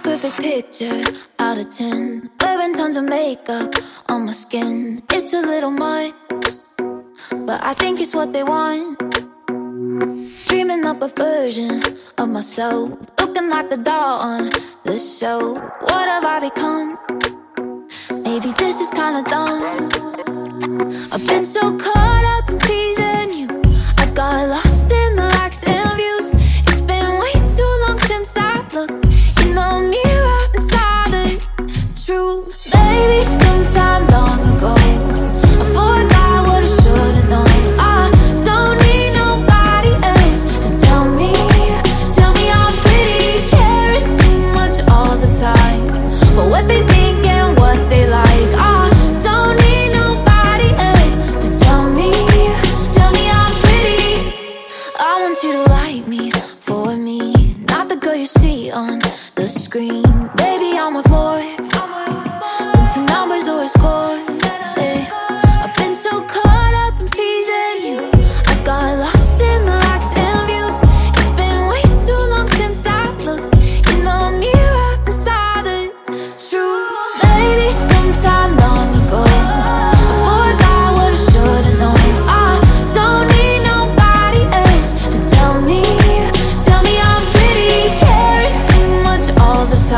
a perfect picture out of 10. Wearing tons of makeup on my skin. It's a little much, but I think it's what they want. Dreaming up a version of myself. Looking like the doll on the show. What have I become? Maybe this is kinda dumb. I've been so close. you to like me for me, not the girl you see on the screen. Baby, I'm worth more.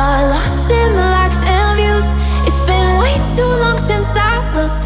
got lost in the likes and views. It's been way too long since I looked.